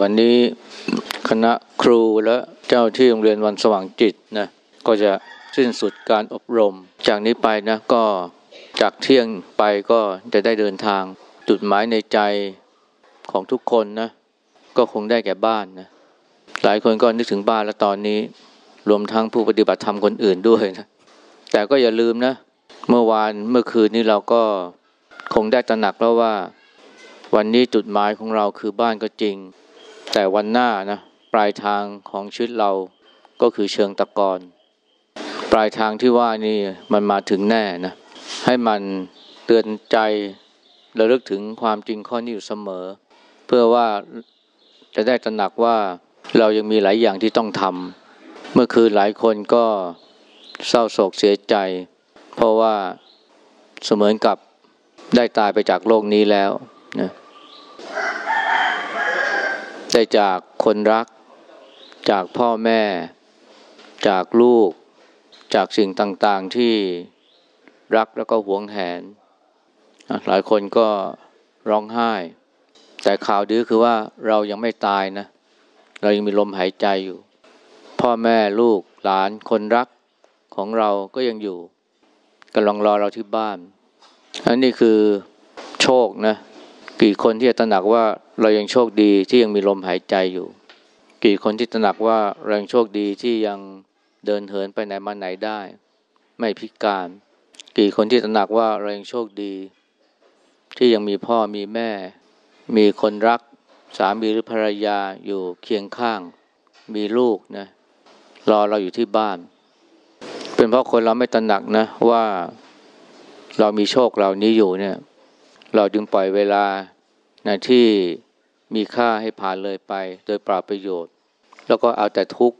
วันนี้คณะครูและเจ้าที่โรงเรียนวันสว่างจิตนะก็จะสิ้นสุดการอบรม จากนี้ไปนะก็จากเที่ยงไปก็จะได้เดินทางจุดหมายในใจของทุกคนนะก็คงได้แก่บ้านนะหลายคนก็นึกถึงบ้านแล้วตอนนี้ รวมทั้งผู้ปฏิบัติธรรมคนอื่นด้วยนะแต่ก็อย่าลืมนะ เมื่อวานเมื่อคืนนี้เราก็คงได้ตระหนักแล้วว่า วันนี้จุดหมายของเราคือบ้านก็จริง แต่วันหน้านะปลายทางของชีวิตเราก็คือเชิงตะกอนปลายทางที่ว่านี่มันมาถึงแน่นะให้มันเตือนใจระลึกถึงความจริงข้อนี้อยู่เสมอ เพื่อว่าจะได้ตระหนักว่าเรายังมีหลายอย่างที่ต้องทำเมื่อคืนหลายคนก็เศร้าโศกเสียใจ เพราะว่าเสมือนกับได้ตายไปจากโลกนี้แล้วนะ ได้จากคนรัก จากพ่อแม่ จากลูก จากสิ่งต่างๆที่รักแล้วก็หวงแหน หลายคนก็ร้องไห้ แต่ข่าวดีคือว่าเรายังไม่ตายนะ เรายังมีลมหายใจอยู่ พ่อแม่ลูกหลานคนรักของเราก็ยังอยู่กำลังรอเราที่บ้าน อันนี้คือโชคนะ กี่คนที่จะตระหนักว่า เรายังโชคดีที่ยังมีลมหายใจอยู่ กี่คนที่ตระหนักว่าเรายังโชคดีที่ยังเดินเหินไปไหนมาไหนได้ ไม่พิการ กี่คนที่ตระหนักว่าเรายังโชคดี ที่ยังมีพ่อมีแม่ มีคนรักสามีหรือภรรยาอยู่เคียงข้าง มีลูกนะรอเราอยู่ที่บ้าน เป็นเพราะคนเราไม่ตระหนักนะว่าเรามีโชคเหล่านี้อยู่เนี่ย เราจึงปล่อยเวลานะที่ มีค่าให้ผ่านเลยไปโดยปราประโยชน์ แล้วก็เอาแต่ทุก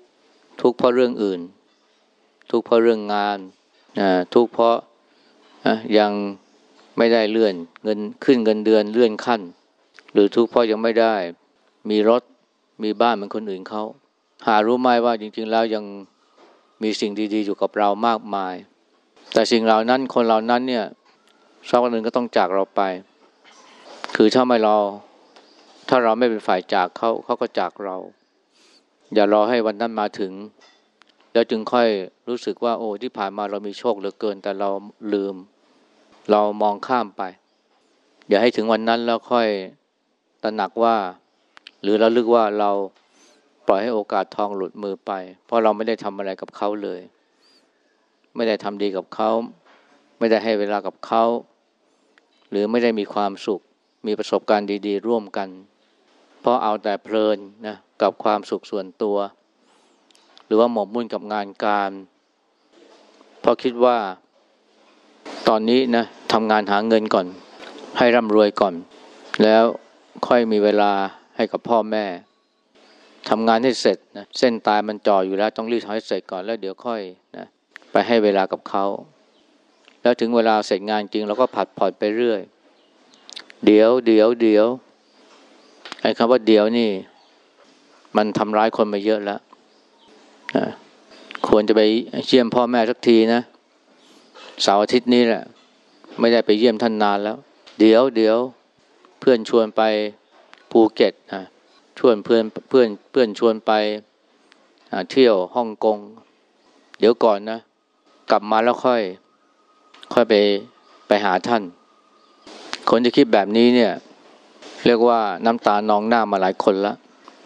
ทุกเพราะเรื่องอื่น ทุกเพราะเรื่องงานนะทุกเพราะยังไม่ได้เลื่อนเงินขึ้นเงินเดือนเลื่อนขั้น หรือทุกเพราะยังไม่ได้ มีรถมีบ้านเหมือนคนอื่นเขาหารู้ไหมว่าจริง ๆ แล้วยังมีสิ่งดีๆอยู่กับเรามากมาย แต่สิ่งเหล่านั้นคนเหล่านั้นเนี่ยสักวันหนึ่งก็ต้องจากเราไป คือถ้าไม่เรอ ถ้าเราไม่เป็นฝ่ายจากเขาเขาก็จากเรา อย่ารอให้วันนั้นมาถึง แล้วจึงค่อยรู้สึกว่า โอ้ที่ผ่านมาเรามีโชคเหลือเกิน แต่เราลืม เรามองข้ามไป อย่าให้ถึงวันนั้นแล้วค่อยตระหนักว่า หรือเราลึกว่าเราปล่อยให้โอกาสทองหลุดมือไป เพราะเราไม่ได้ทำอะไรกับเขาเลย ไม่ได้ทำดีกับเขา ไม่ได้ให้เวลากับเขา หรือไม่ได้มีความสุข มีประสบการณ์ดี ๆ ร่วมกัน เพราะเอาแต่เพลินนะกับความสุขส่วนตัว หรือว่าหมกมุ่นกับงานการ เพราะคิดว่าตอนนี้นะทำงานหาเงินก่อน ให้ร่ำรวยก่อน แล้วค่อยมีเวลาให้กับพ่อแม่ทำงานให้เสร็จนะเส้นตายมันจ่ออยู่แล้วต้องรีบทำให้เสร็จก่อนแล้วเดี๋ยวค่อยนะไปให้เวลากับเขาแล้วถึงเวลาเสร็จงานจริงเราก็ผัดผ่อนไปเรื่อย เดี๋ยวเดี๋ยวเดี๋ยว ไอ้คำว่าเดี๋ยวนี่ มันทำร้ายคนมาเยอะแล้วควรจะไปเยี่ยมพ่อแม่สักทีนะเสาร์อาทิตย์นี้แหละ ไม่ได้ไปเยี่ยมท่านนานแล้ว เดี๋ยวเดี๋ยวเพื่อนชวนไปภูเก็ตนะชวนเพื่อนเพื่อนเพื่อนชวนไปเที่ยวฮ่องกง เดี๋ยวก่อนนะ กลับมาแล้วค่อย ค่อยไปไปหาท่าน คนที่คิดแบบนี้เนี่ย เรียกว่าน้ำตานองหน้ามาหลายคนละ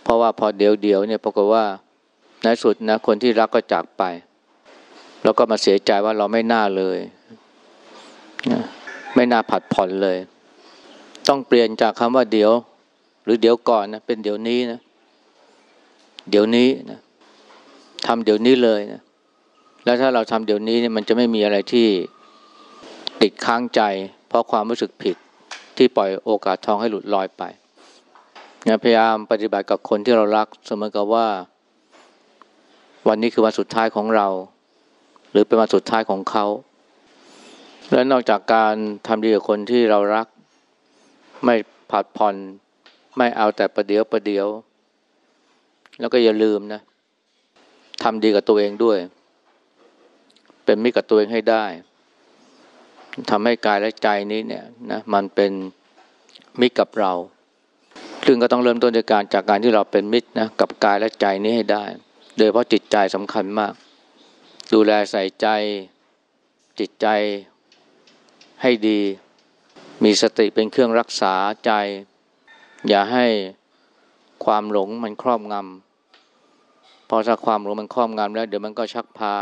เพราะว่าพอเดี๋ยวเดียวเนี่ยปรากฏว่าในสุดนะคนที่รักก็จากไป แล้วก็มาเสียใจว่าเราไม่น่าเลยไม่น่าผัดผ่อนเลย ต้องเปลี่ยนจากคำว่าเดี๋ยว หรือเดี๋ยวก่อนนะเป็นเดี๋ยวนี้นะเดี๋ยวนี้นะทำเดี๋ยวนี้เลยนะแล้วถ้าเราทำเดี๋ยวนี้เนี่ยมันจะไม่มีอะไรที่ติดค้างใจ เพราะความรู้สึกผิด ที่ปล่อยโอกาสทองให้หลุดลอยไปพยายามปฏิบัติกับคนที่เรารักเสมอกับว่า วันนี้คือวันสุดท้ายของเรา หรือเป็นวันสุดท้ายของเขา และนอกจากการทำดีกับคนที่เรารัก ไม่ผัดผ่อน ไม่เอาแต่ประเดียวประเดียว แล้วก็อย่าลืมนะทำดีกับตัวเองด้วย เป็นมิตรกับตัวเองให้ได้ ทำให้กายและใจนี้เนี่ยนะมันเป็นมิตรกับเรา ซึ่งก็ต้องเริ่มต้นจากการจากการที่เราเป็นมิตรนะกับกายและใจนี้ให้ได้ โดยเพราะจิตใจสำคัญมาก ดูแลใส่ใจจิตใจให้ดี มีสติเป็นเครื่องรักษาใจ อย่าให้ความหลงมันครอบงำพอถ้าความหลงมันครอบงำแล้ว เดี๋ยวมันก็ชักพา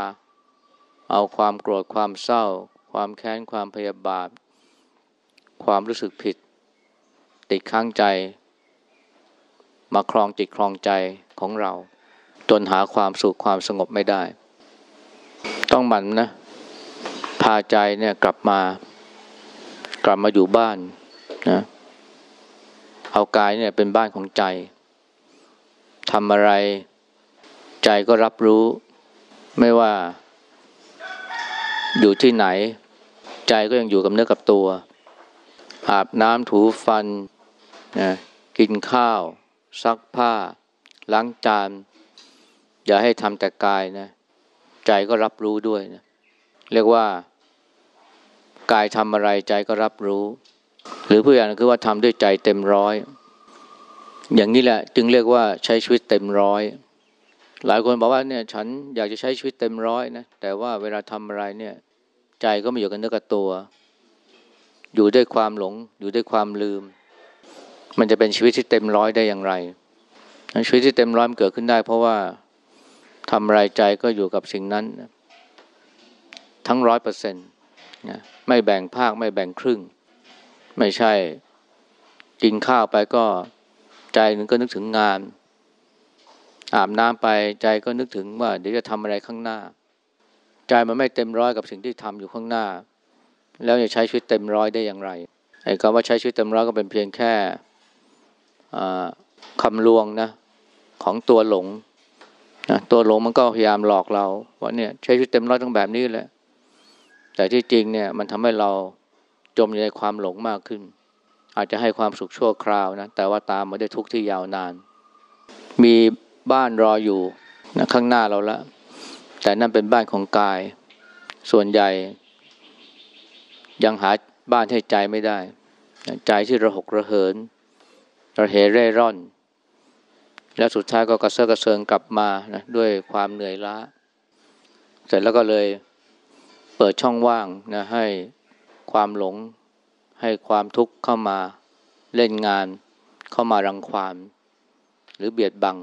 เอาความโกรธความเศร้า ความแค้น ความพยาบาท ความรู้สึกผิด ติดข้างใจ มาครองจิตครองใจของเรา จนหาความสุขความสงบไม่ได้ ต้องหมั่นนะ พาใจเนี่ยกลับมา กลับมาอยู่บ้านนะเอากายเนี่ยเป็นบ้านของใจทำอะไรใจก็รับรู้ ไม่ว่าอยู่ที่ไหน ใจก็ยังอยู่กับเนื้อกับตัว อาบน้ำถูฟันนะกินข้าว ซักผ้า ล้างจาน อย่าให้ทำแต่กายนะ ใจก็รับรู้ด้วยนะ เรียกว่า กายทำอะไรใจก็รับรู้ หรือผู้อย่างคือว่าทำด้วยใจเต็มร้อย อย่างนี้แหละจึงเรียกว่าใช้ชีวิตเต็มร้อยหลายคนบอกว่าเนี่ยฉันอยากจะใช้ชีวิตเต็มร้อยนะแต่ว่าเวลาทำอะไรเนี่ย ใจก็ไม่อยู่กับเนื้อกับตัว อยู่ด้วยความหลง อยู่ด้วยความลืม มันจะเป็นชีวิตที่เต็มร้อยได้อย่างไร ชีวิตที่เต็มร้อยมันเกิดขึ้นได้ เพราะว่าทำอะไรใจก็อยู่กับสิ่งนั้น ทั้งร้อยเปอร์เซ็นต์ไม่แบ่งภาคไม่แบ่งครึ่ง ไม่ใช่กินข้าวไปก็ใจหนึ่งก็นึกถึงงาน อาบน้ำไปใจก็นึกถึงว่าเดี๋ยวจะทำอะไรข้างหน้า ใจมันไม่เต็มร้อยกับสิ่งที่ทำอยู่ข้างหน้า แล้วจะใช้ชีวิตเต็มร้อยได้อย่างไรไอ้คำว่าใช้ชีวิตเต็มร้อยก็เป็นเพียงแค่คำลวงนะของตัวหลงนะตัวหลงมันก็พยายามหลอกเราว่าเนี่ยใช้ชีวิตเต็มร้อยต้องแบบนี้แหละ แต่ที่จริงเนี่ยมันทำให้เราจมอยู่ในความหลงมากขึ้น อาจจะให้ความสุขชั่วคราวนะแต่ว่าตามมาด้วยทุกข์ที่ยาวนาน มีบ้านรออยู่นะข้างหน้าเราละ แต่นั่นเป็นบ้านของกาย ส่วนใหญ่ยังหาบ้านให้ใจไม่ได้ ใจที่ระหกระเหิน ระเหเร่ร่อน และสุดท้ายก็กระเซาะกระเซิงกลับมานะด้วยความเหนื่อยล้า เสร็จแล้วก็เลยเปิดช่องว่างนะให้ความหลง ให้ความทุกข์เข้ามาเล่นงาน เข้ามารังความหรือเบียดบัง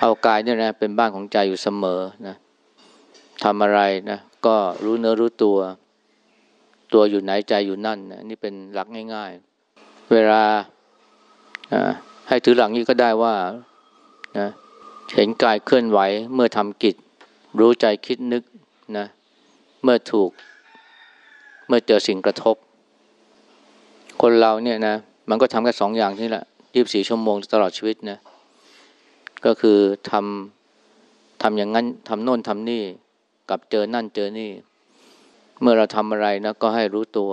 เอากายเนี่ยนะเป็นบ้านของใจอยู่เสมอนะ ทำอะไรนะก็รู้เนื้อรู้ตัว ตัวอยู่ไหนใจอยู่นั่นนะนี่เป็นหลักง่าย ๆ เวลาให้ถือหลังนี้ก็ได้ว่านะเห็นกายเคลื่อนไหวเมื่อทำกิจ รู้ใจคิดนึกนะเมื่อถูก เมื่อเจอสิ่งกระทบ คนเราเนี่ยนะมันก็ทำแค่สองอย่างนี่แหละยี่บสี่ชั่วโมงตลอดชีวิตนะก็คือทำทำอย่างนั้นทำโน่นทำนี่ กับเจอนั่นเจอนี่ เมื่อเราทำอะไรนะก็ให้รู้ตัว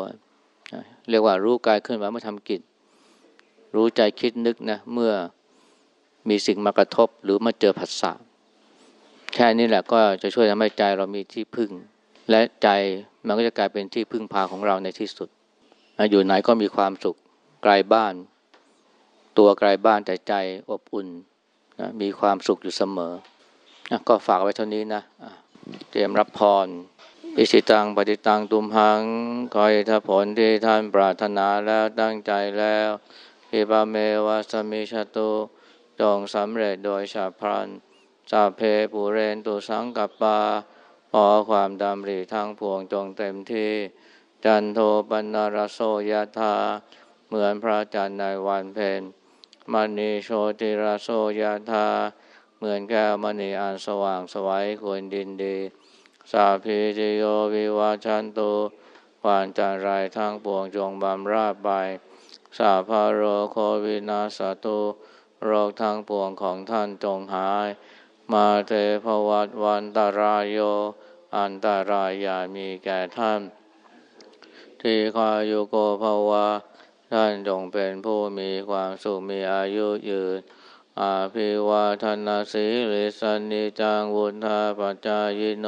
เรียกว่ารู้กายเคลื่อนไหวเมื่อทำกิจ รู้ใจคิดนึกนะ เมื่อมีสิ่งมากระทบหรือมาเจอผัสสะแค่นี้แหละก็จะช่วยทำให้ใจเรามีที่พึ่ง และใจมันก็จะกลายเป็นที่พึ่งพาของเราในที่สุด อยู่ไหนก็มีความสุขไกลบ้าน ตัวไกลบ้านแต่ใจอบอุ่นนะมีความสุขอยู่เสมอนะก็ฝากไว้เท่านี้นะ เตรียมรับพร อิสิตังปฏิตังตุมหังคอยถ้าผลที่ท่านปรารถนาแล้วตั้งใจแล้วพิบาเมวาสมิชตุจงสำเร็จโดยชาพรันจาเพปูเรนตุสังกัปปาขอความดำริทั้งพวงจงเต็มที่ จันโทปนารโสยธาเหมือนพระจันทร์ในวันเพ็ญมณีโชติรโสยธา เหมือนแก้วมณีอันสว่างสวัยควรดินดี สาพีจิโยวิวาชันตุวานจันไรทั้งปวงจงบำราบไปสาพาโรโควินาสตุโรคทั้งปวงของท่านจงหาย มาเทภวัตวันตารายโย อันตารายอย่ามีแก่ท่าน ทีคายุโกภาวะท่านจงเป็นผู้มีความสุขมีอายุยืน อาภิวาทนาสีลิสันนิจังวุธาปัจจายโน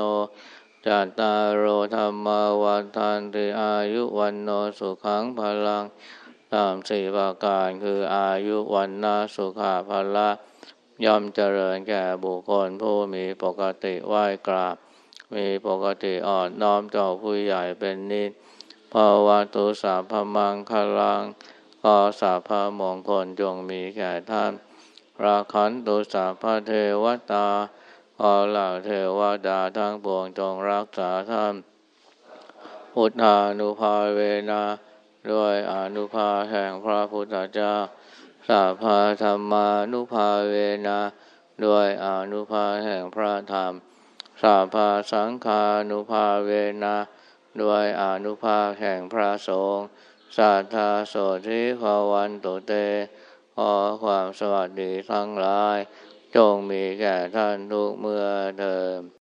จัตตารโรธรรมวันทันติอายุวันโนสุขังพลังตามสี่ประการคืออายุวันนาสุขาภละย่อมเจริญแก่บุคคลผู้มีปกติไหว้กราบ มีปกติอ่อนน้อมต่อผู้ใหญ่เป็นนิสภาวะตุสาพมังคลังขอสาพมงคลจงมีแก่ท่าน ราคันตุสาพเทวตาขอเหล่าเทวดาทั้งปวงจงรักษาท่านพุทธานุภาเวนะด้วยอนุภาแห่งพระพุทธเจ้าสัพพธรรมานุภาเวนะด้วยอนุภาแห่งพระธรรมสัพพสังฆานุภาเวนะด้วยอนุภาแห่งพระสงฆ์สัทธาโสธิภาวันตุเต อความสวัสดีทั้งหลาย จงมีแก่ท่านทุกเมื่อเดิม